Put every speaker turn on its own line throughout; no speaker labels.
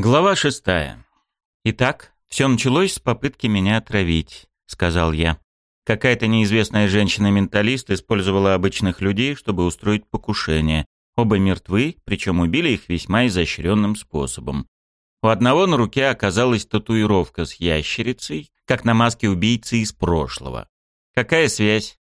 Глава шестая. «Итак, все началось с попытки меня отравить», — сказал я. Какая-то неизвестная женщина-менталист использовала обычных людей, чтобы устроить покушение. Оба мертвы, причем убили их весьма изощренным способом. У одного на руке оказалась татуировка с ящерицей, как на маске убийцы из прошлого. Какая связь?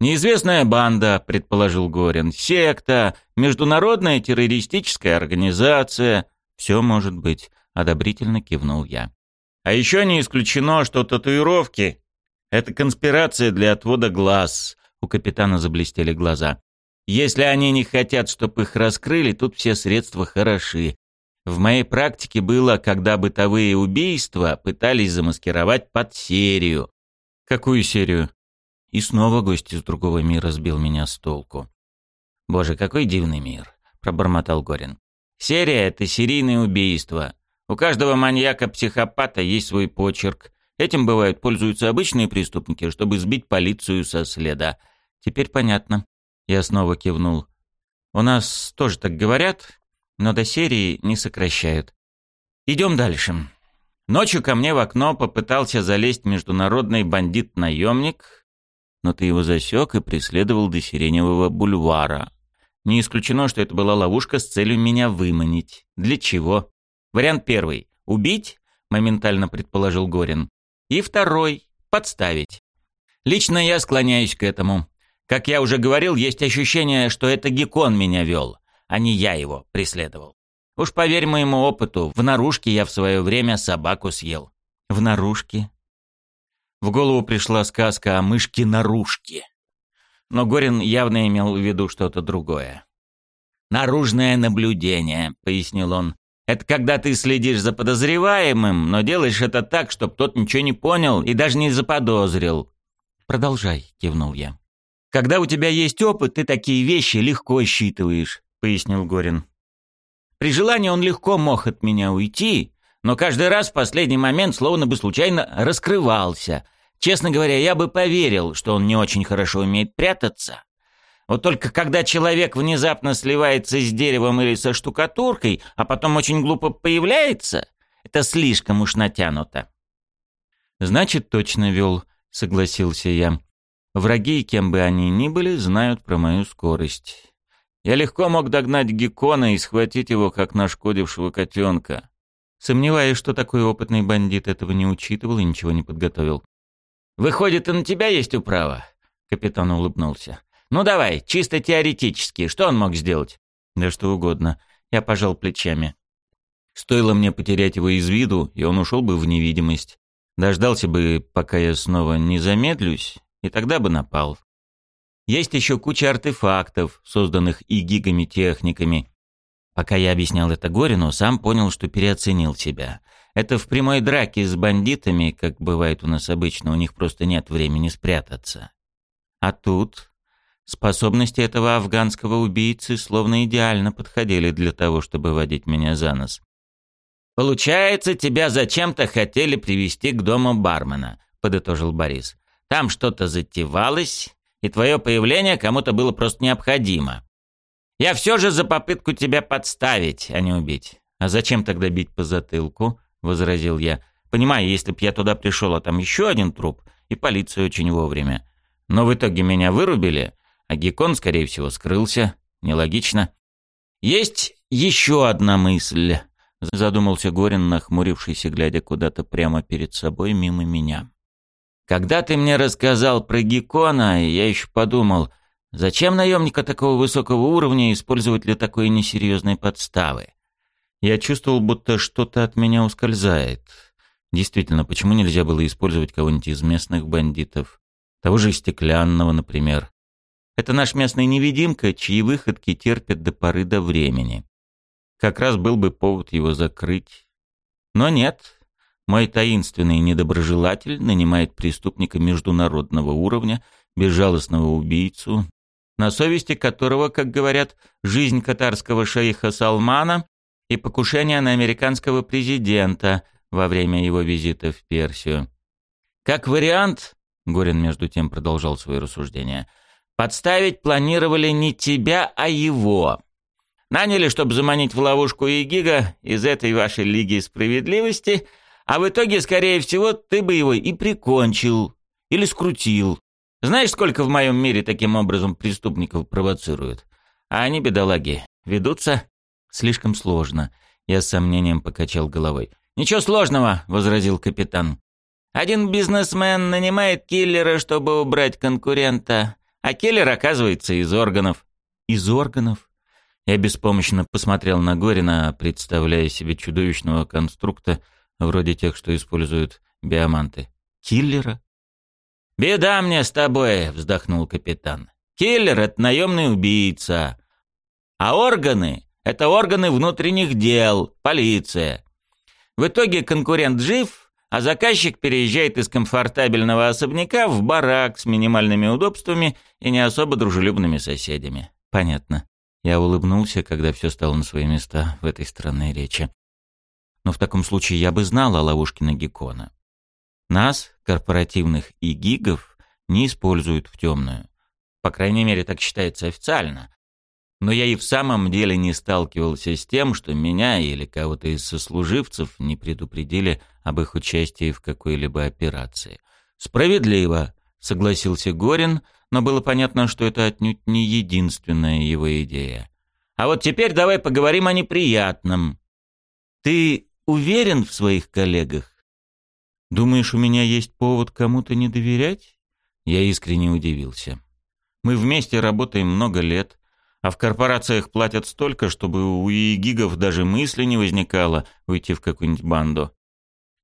Неизвестная банда, предположил Горин, секта, международная террористическая организация — «Все может быть», — одобрительно кивнул я. «А еще не исключено, что татуировки — это конспирация для отвода глаз», — у капитана заблестели глаза. «Если они не хотят, чтобы их раскрыли, тут все средства хороши. В моей практике было, когда бытовые убийства пытались замаскировать под серию». «Какую серию?» И снова гость из другого мира сбил меня с толку. «Боже, какой дивный мир!» — пробормотал Горин. Серия — это серийное убийство. У каждого маньяка-психопата есть свой почерк. Этим, бывает, пользуются обычные преступники, чтобы сбить полицию со следа. Теперь понятно. Я снова кивнул. У нас тоже так говорят, но до серии не сокращают. Идем дальше. Ночью ко мне в окно попытался залезть международный бандит-наемник, но ты его засек и преследовал до Сиреневого бульвара. Не исключено, что это была ловушка с целью меня выманить. Для чего? Вариант первый — убить, моментально предположил Горин. И второй — подставить. Лично я склоняюсь к этому. Как я уже говорил, есть ощущение, что это Гекон меня вел, а не я его преследовал. Уж поверь моему опыту, в наружке я в свое время собаку съел. В наружке? В голову пришла сказка о мышке-наружке но Горин явно имел в виду что-то другое. «Наружное наблюдение», — пояснил он. «Это когда ты следишь за подозреваемым, но делаешь это так, чтобы тот ничего не понял и даже не заподозрил». «Продолжай», — кивнул я. «Когда у тебя есть опыт, ты такие вещи легко считываешь», — пояснил Горин. «При желании он легко мог от меня уйти, но каждый раз в последний момент словно бы случайно раскрывался — Честно говоря, я бы поверил, что он не очень хорошо умеет прятаться. Вот только когда человек внезапно сливается с деревом или со штукатуркой, а потом очень глупо появляется, это слишком уж натянуто. «Значит, точно вел», — согласился я. «Враги, кем бы они ни были, знают про мою скорость. Я легко мог догнать Геккона и схватить его, как нашкодившего котенка. Сомневаюсь, что такой опытный бандит этого не учитывал и ничего не подготовил. «Выходит, и на тебя есть управа?» Капитан улыбнулся. «Ну давай, чисто теоретически, что он мог сделать?» «Да что угодно». Я пожал плечами. Стоило мне потерять его из виду, и он ушел бы в невидимость. Дождался бы, пока я снова не замедлюсь, и тогда бы напал. Есть еще куча артефактов, созданных и гигами-техниками. Пока я объяснял это Горину, сам понял, что переоценил себя. Это в прямой драке с бандитами, как бывает у нас обычно, у них просто нет времени спрятаться. А тут способности этого афганского убийцы словно идеально подходили для того, чтобы водить меня за нос. «Получается, тебя зачем-то хотели привести к дому бармена», — подытожил Борис. «Там что-то затевалось, и твое появление кому-то было просто необходимо. Я все же за попытку тебя подставить, а не убить. А зачем тогда бить по затылку?» — возразил я. «Понимаю, если б я туда пришел, а там еще один труп, и полиция очень вовремя. Но в итоге меня вырубили, а Гекон, скорее всего, скрылся. Нелогично». «Есть еще одна мысль», — задумался Горин, нахмурившийся, глядя куда-то прямо перед собой мимо меня. «Когда ты мне рассказал про Гекона, я еще подумал, зачем наемника такого высокого уровня использовать для такой несерьезной подставы? Я чувствовал, будто что-то от меня ускользает. Действительно, почему нельзя было использовать кого-нибудь из местных бандитов? Того же Стеклянного, например. Это наш местный невидимка, чьи выходки терпят до поры до времени. Как раз был бы повод его закрыть. Но нет. Мой таинственный недоброжелатель нанимает преступника международного уровня, безжалостного убийцу, на совести которого, как говорят, жизнь катарского шейха Салмана и покушение на американского президента во время его визита в Персию. Как вариант, Горин между тем продолжал свои рассуждения, подставить планировали не тебя, а его. Наняли, чтобы заманить в ловушку Игига из этой вашей Лиги Справедливости, а в итоге, скорее всего, ты бы его и прикончил, или скрутил. Знаешь, сколько в моем мире таким образом преступников провоцируют? А они, бедолаги, ведутся слишком сложно. Я с сомнением покачал головой. «Ничего сложного», — возразил капитан. «Один бизнесмен нанимает киллера, чтобы убрать конкурента, а киллер оказывается из органов». «Из органов?» Я беспомощно посмотрел на Горина, представляя себе чудовищного конструкта, вроде тех, что используют биоманты. «Киллера?» «Беда мне с тобой», — вздохнул капитан. «Киллер — это наемный убийца. А органы — это органы внутренних дел, полиция. В итоге конкурент жив, а заказчик переезжает из комфортабельного особняка в барак с минимальными удобствами и не особо дружелюбными соседями. Понятно. Я улыбнулся, когда все стало на свои места в этой странной речи. Но в таком случае я бы знал о ловушке Нагикона. Нас, корпоративных и гигов, не используют в темную. По крайней мере, так считается официально. Но я и в самом деле не сталкивался с тем, что меня или кого-то из сослуживцев не предупредили об их участии в какой-либо операции. «Справедливо», — согласился Горин, но было понятно, что это отнюдь не единственная его идея. «А вот теперь давай поговорим о неприятном. Ты уверен в своих коллегах?» «Думаешь, у меня есть повод кому-то не доверять?» Я искренне удивился. «Мы вместе работаем много лет, а в корпорациях платят столько, чтобы у ИГИГов даже мысли не возникало уйти в какую-нибудь банду.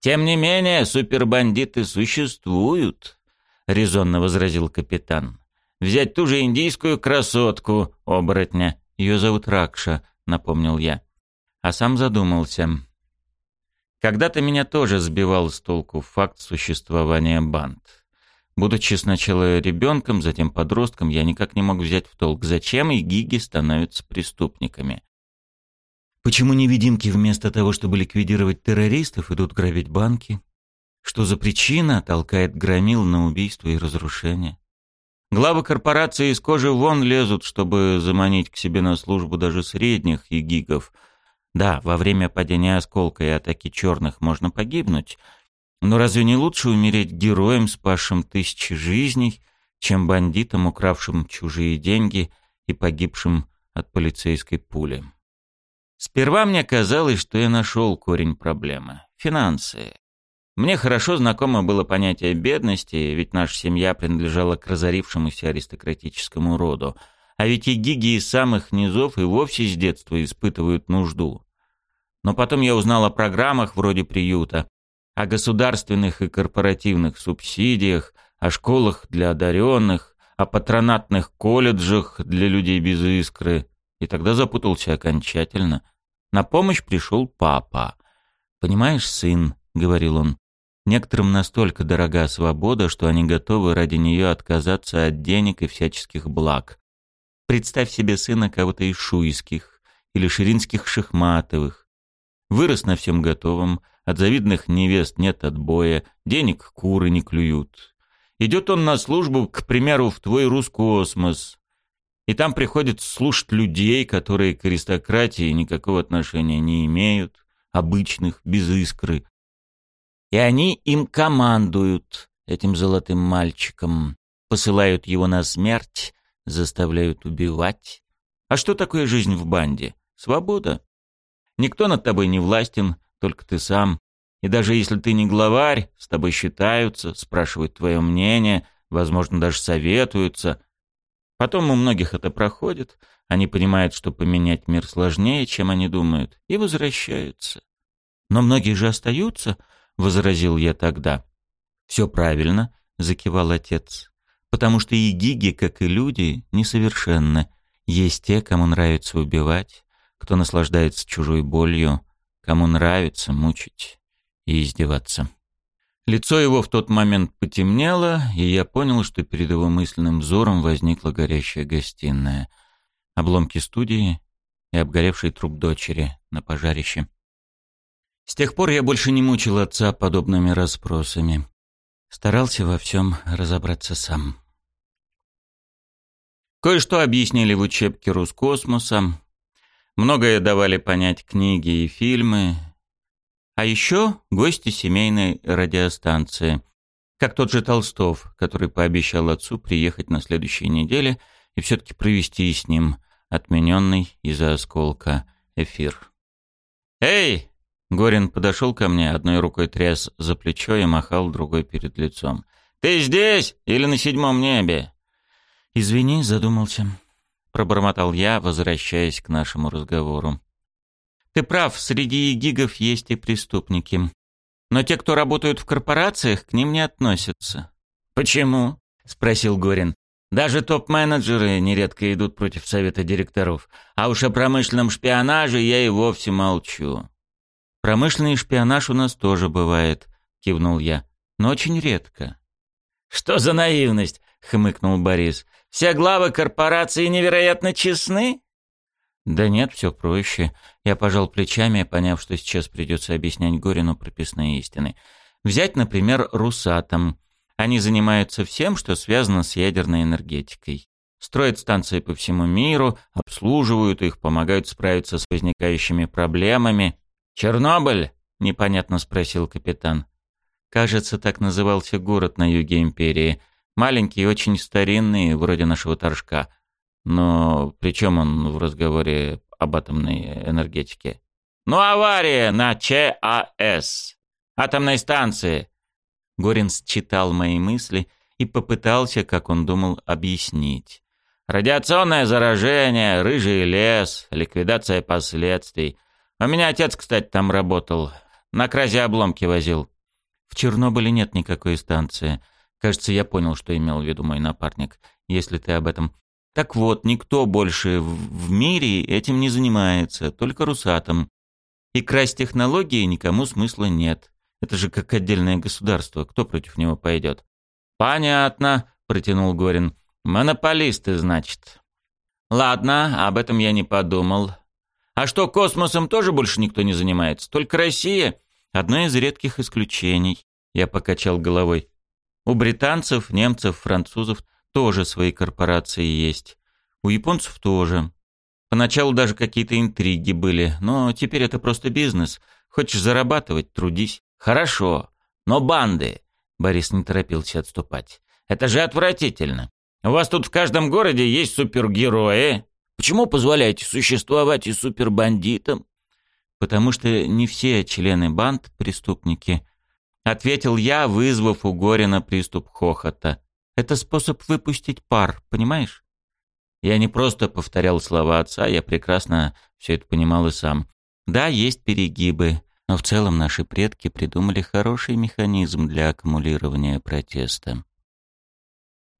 «Тем не менее, супербандиты существуют», — резонно возразил капитан. «Взять ту же индийскую красотку, оборотня. Ее зовут Ракша», — напомнил я. А сам задумался. Когда-то меня тоже сбивал с толку факт существования банд. Будучи сначала ребенком, затем подростком, я никак не мог взять в толк, зачем и гиги становятся преступниками. Почему невидимки вместо того, чтобы ликвидировать террористов, идут грабить банки? Что за причина толкает громил на убийство и разрушение? Главы корпорации из кожи вон лезут, чтобы заманить к себе на службу даже средних и гигов. Да, во время падения осколка и атаки черных можно погибнуть, но разве не лучше умереть героем, спасшим тысячи жизней, чем бандитом, укравшим чужие деньги и погибшим от полицейской пули? Сперва мне казалось, что я нашел корень проблемы – финансы. Мне хорошо знакомо было понятие бедности, ведь наша семья принадлежала к разорившемуся аристократическому роду, а ведь и гиги из самых низов и вовсе с детства испытывают нужду. Но потом я узнал о программах вроде приюта, о государственных и корпоративных субсидиях, о школах для одаренных, о патронатных колледжах для людей без искры, и тогда запутался окончательно. На помощь пришел папа. «Понимаешь, сын», — говорил он, — «некоторым настолько дорога свобода, что они готовы ради нее отказаться от денег и всяческих благ. Представь себе сына кого-то из шуйских или ширинских шахматовых. Вырос на всем готовом, от завидных невест нет отбоя, денег куры не клюют. Идет он на службу, к примеру, в твой Рускосмос, и там приходится слушать людей, которые к аристократии никакого отношения не имеют, обычных, без искры. И они им командуют, этим золотым мальчиком, посылают его на смерть, заставляют убивать. А что такое жизнь в банде? Свобода. Никто над тобой не властен, только ты сам. И даже если ты не главарь, с тобой считаются, спрашивают твое мнение, возможно, даже советуются, Потом у многих это проходит, они понимают, что поменять мир сложнее, чем они думают, и возвращаются. Но многие же остаются, — возразил я тогда. Все правильно, — закивал отец, — потому что и гиги, как и люди, несовершенны. Есть те, кому нравится убивать, кто наслаждается чужой болью, кому нравится мучить и издеваться. Лицо его в тот момент потемнело, и я понял, что перед его мысленным взором возникла горящая гостиная. Обломки студии и обгоревший труп дочери на пожарище. С тех пор я больше не мучил отца подобными расспросами. Старался во всем разобраться сам. Кое-что объяснили в учебке Роскосмоса. Многое давали понять книги и фильмы. А еще гости семейной радиостанции. Как тот же Толстов, который пообещал отцу приехать на следующей неделе и все-таки провести с ним отмененный из-за осколка эфир. «Эй!» — Горин подошел ко мне, одной рукой тряс за плечо и махал другой перед лицом. «Ты здесь или на седьмом небе?» «Извини, задумался», — пробормотал я, возвращаясь к нашему разговору. «Ты прав, среди гигов есть и преступники. Но те, кто работают в корпорациях, к ним не относятся». «Почему?» — спросил Горин. «Даже топ-менеджеры нередко идут против совета директоров. А уж о промышленном шпионаже я и вовсе молчу». «Промышленный шпионаж у нас тоже бывает», — кивнул я. «Но очень редко».
«Что за наивность?» — хмыкнул Борис. «Все главы корпорации невероятно честны?»
«Да нет, все проще». Я пожал плечами, поняв, что сейчас придется объяснять Горину прописные истины. Взять, например, Русатом. Они занимаются всем, что связано с ядерной энергетикой. Строят станции по всему миру, обслуживают их, помогают справиться с возникающими проблемами.
«Чернобыль?»
— непонятно спросил капитан. Кажется, так назывался город на юге империи. Маленький, очень старинный, вроде нашего Торжка. Но при чем он в разговоре об атомной энергетике?
«Ну, авария на ЧАЭС, атомной станции!»
Горин считал мои мысли и попытался, как он думал, объяснить.
«Радиационное заражение, рыжий лес, ликвидация последствий. У меня отец, кстати, там работал. На кразе обломки возил.
В Чернобыле нет никакой станции. Кажется, я понял, что имел в виду мой напарник, если ты об этом. Так вот, никто больше в, мире этим не занимается, только Русатом. И красть технологии никому смысла нет. Это же как отдельное государство, кто против него пойдет?
«Понятно», — протянул Горин. «Монополисты, значит». «Ладно, об этом я не подумал. А что, космосом тоже больше никто не занимается? Только Россия?»
Одно из редких исключений. Я покачал головой. У британцев, немцев, французов тоже свои корпорации есть. У японцев тоже. Поначалу даже какие-то интриги были, но теперь это просто бизнес. Хочешь зарабатывать – трудись.
Хорошо, но банды... Борис не торопился отступать. Это же отвратительно. У вас тут в каждом городе есть супергерои. Почему позволяете существовать и супербандитам?
потому что не все члены банд – преступники. Ответил я, вызвав у Горина приступ хохота. Это способ выпустить пар, понимаешь? Я не просто повторял слова отца, я прекрасно все это понимал и сам. Да, есть перегибы, но в целом наши предки придумали хороший механизм для аккумулирования протеста.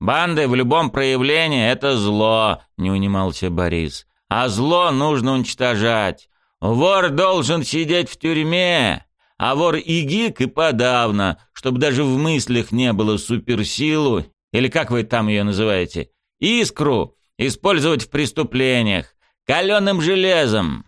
«Банды в любом проявлении — это зло», — не унимался Борис. «А зло нужно уничтожать. Вор должен сидеть в тюрьме, а вор и гик и подавно, чтобы даже в мыслях не было суперсилу, или как вы там ее называете, искру, использовать в преступлениях, каленым железом.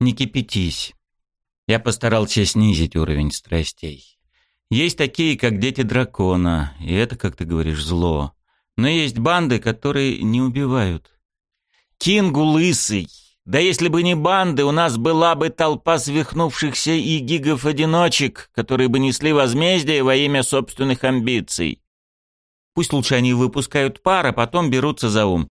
Не кипятись. Я постарался снизить уровень страстей. Есть такие, как дети дракона, и это, как ты говоришь, зло. Но есть банды, которые не убивают.
Кингу лысый да если бы не банды, у нас была бы толпа свихнувшихся и гигов-одиночек, которые бы несли возмездие во имя собственных амбиций. Пусть лучше они выпускают пар, а потом берутся за ум.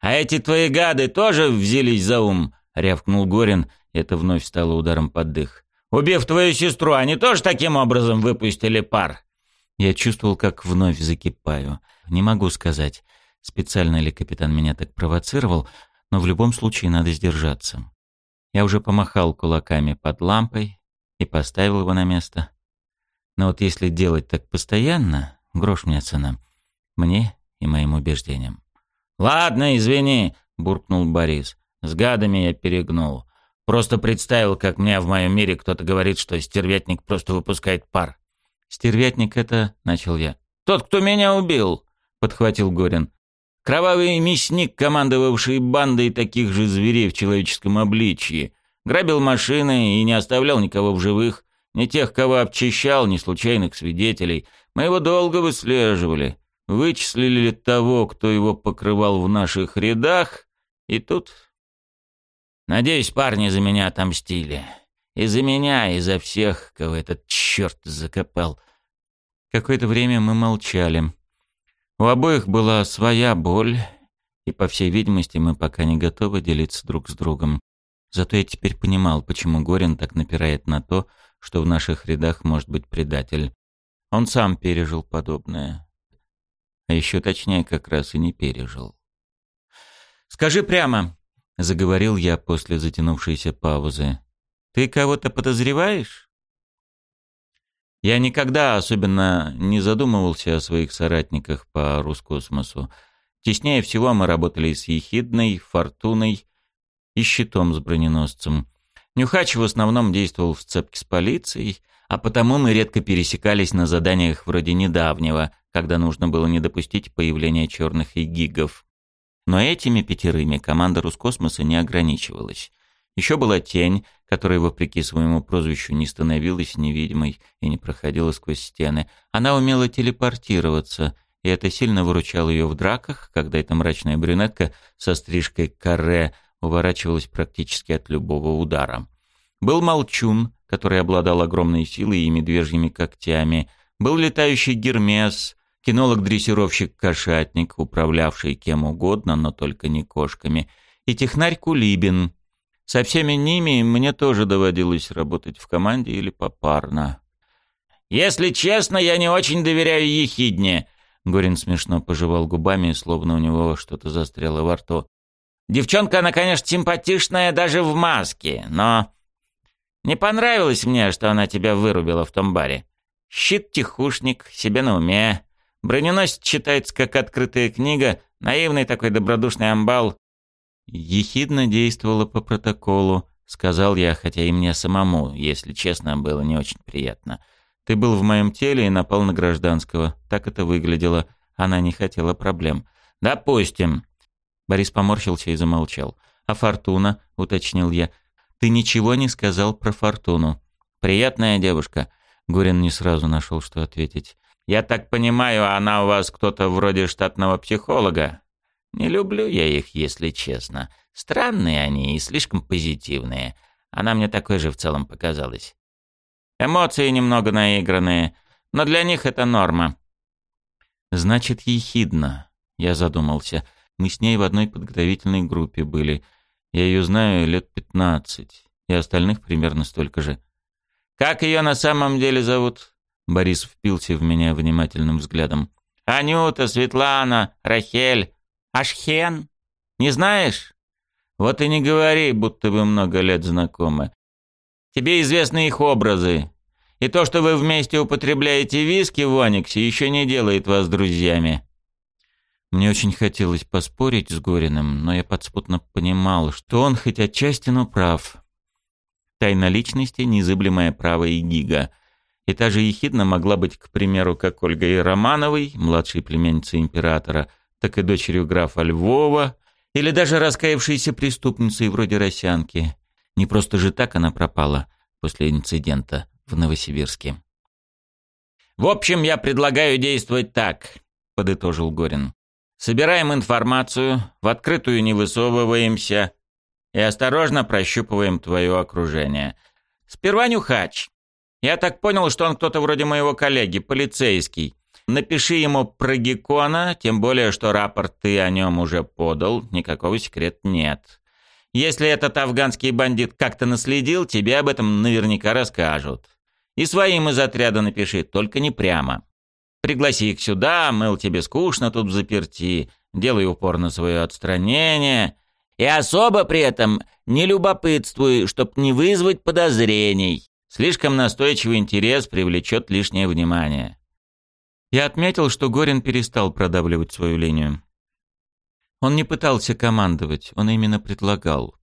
«А эти твои гады тоже взялись за ум?» — рявкнул Горин. Это вновь стало ударом под дых. «Убив твою сестру, они тоже таким образом выпустили пар?»
Я чувствовал, как вновь закипаю. Не могу сказать, специально ли капитан меня так провоцировал, но в любом случае надо сдержаться. Я уже помахал кулаками под лампой и поставил его на место. Но вот если делать так постоянно, грош мне цена. Мне и моим убеждениям.
«Ладно, извини», — буркнул Борис. «С гадами я перегнул. Просто представил, как мне в моем мире кто-то говорит, что стервятник просто выпускает пар».
«Стервятник — это...» — начал я.
«Тот, кто меня убил», — подхватил Горин. Кровавый мясник, командовавший бандой таких же зверей в человеческом обличье, грабил машины и не оставлял никого в живых, ни тех, кого обчищал, ни случайных свидетелей. Мы его долго выслеживали, вычислили того, кто его покрывал в наших рядах, и тут... Надеюсь, парни за меня отомстили. И за меня, и за всех, кого этот черт закопал.
Какое-то время мы молчали. У обоих была своя боль, и, по всей видимости, мы пока не готовы делиться друг с другом. Зато я теперь понимал, почему Горин так напирает на то, что в наших рядах может быть предатель. Он сам пережил подобное. А еще точнее, как раз и не пережил. «Скажи прямо», — заговорил я после затянувшейся паузы. «Ты кого-то подозреваешь?» Я никогда особенно не задумывался о своих соратниках по Роскосмосу. Теснее всего мы работали с Ехидной, Фортуной и Щитом с броненосцем. Нюхач в основном действовал в цепке с полицией, а потому мы редко пересекались на заданиях вроде недавнего, когда нужно было не допустить появления черных и гигов. Но этими пятерыми команда Роскосмоса не ограничивалась. Еще была тень, которая, вопреки своему прозвищу, не становилась невидимой и не проходила сквозь стены. Она умела телепортироваться, и это сильно выручало ее в драках, когда эта мрачная брюнетка со стрижкой каре уворачивалась практически от любого удара. Был молчун, который обладал огромной силой и медвежьими когтями. Был летающий Гермес, кинолог-дрессировщик-кошатник, управлявший кем угодно, но только не кошками. И технарь Кулибин. Со всеми ними мне тоже доводилось работать в команде или попарно.
«Если честно, я не очень доверяю Ехидне», Горин смешно пожевал губами, словно у него что-то застряло во рту. Девчонка, она, конечно, симпатичная даже в маске, но... Не понравилось мне, что она тебя вырубила в том баре. Щит-тихушник, себе на уме. Броненосец читается как открытая книга, наивный такой добродушный амбал.
Ехидно действовала по протоколу, сказал я, хотя и мне самому, если честно, было не очень приятно. Ты был в моем теле и напал на гражданского. Так это выглядело. Она не хотела проблем.
Допустим.
Борис поморщился и замолчал. «А Фортуна?» — уточнил я. «Ты ничего не сказал про Фортуну».
«Приятная девушка».
Гурин не сразу нашел, что ответить.
«Я так понимаю, она у вас кто-то вроде штатного психолога?» «Не люблю я их, если честно. Странные они и слишком позитивные. Она мне такой же в целом показалась. Эмоции немного наигранные, но для них это норма».
«Значит, ехидно», — я задумался. Мы с ней в одной подготовительной группе были. Я ее знаю лет пятнадцать, и остальных примерно столько же.
«Как ее на самом деле зовут?»
Борис впился в меня внимательным взглядом.
«Анюта, Светлана, Рахель, Ашхен? Не знаешь? Вот и не говори, будто вы много лет знакомы. Тебе известны их образы. И то, что вы вместе употребляете виски в Ониксе, еще не делает вас друзьями.
Мне очень хотелось поспорить с Гориным, но я подспутно понимал, что он хоть отчасти, но прав. Тайна личности — незыблемое право и гига. И та же ехидна могла быть, к примеру, как Ольгой Романовой, младшей племянницей императора, так и дочерью графа Львова, или даже раскаявшейся преступницей вроде Росянки. Не просто же так она пропала после инцидента в Новосибирске.
«В общем, я предлагаю действовать так», — подытожил Горин. Собираем информацию, в открытую не высовываемся и осторожно прощупываем твое окружение. Сперва нюхач. Я так понял, что он кто-то вроде моего коллеги, полицейский. Напиши ему про Геккона, тем более, что рапорт ты о нем уже подал, никакого секрета нет. Если этот афганский бандит как-то наследил, тебе об этом наверняка расскажут. И своим из отряда напиши, только не прямо. Пригласи их сюда, мыл, тебе скучно тут заперти, делай упор на свое отстранение. И особо при этом не любопытствуй, чтоб не вызвать подозрений. Слишком настойчивый интерес привлечет лишнее внимание.
Я отметил, что Горин перестал продавливать свою линию. Он не пытался командовать, он именно предлагал.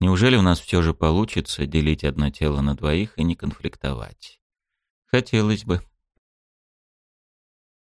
Неужели у нас все же получится делить одно тело на двоих и не конфликтовать? Хотелось бы.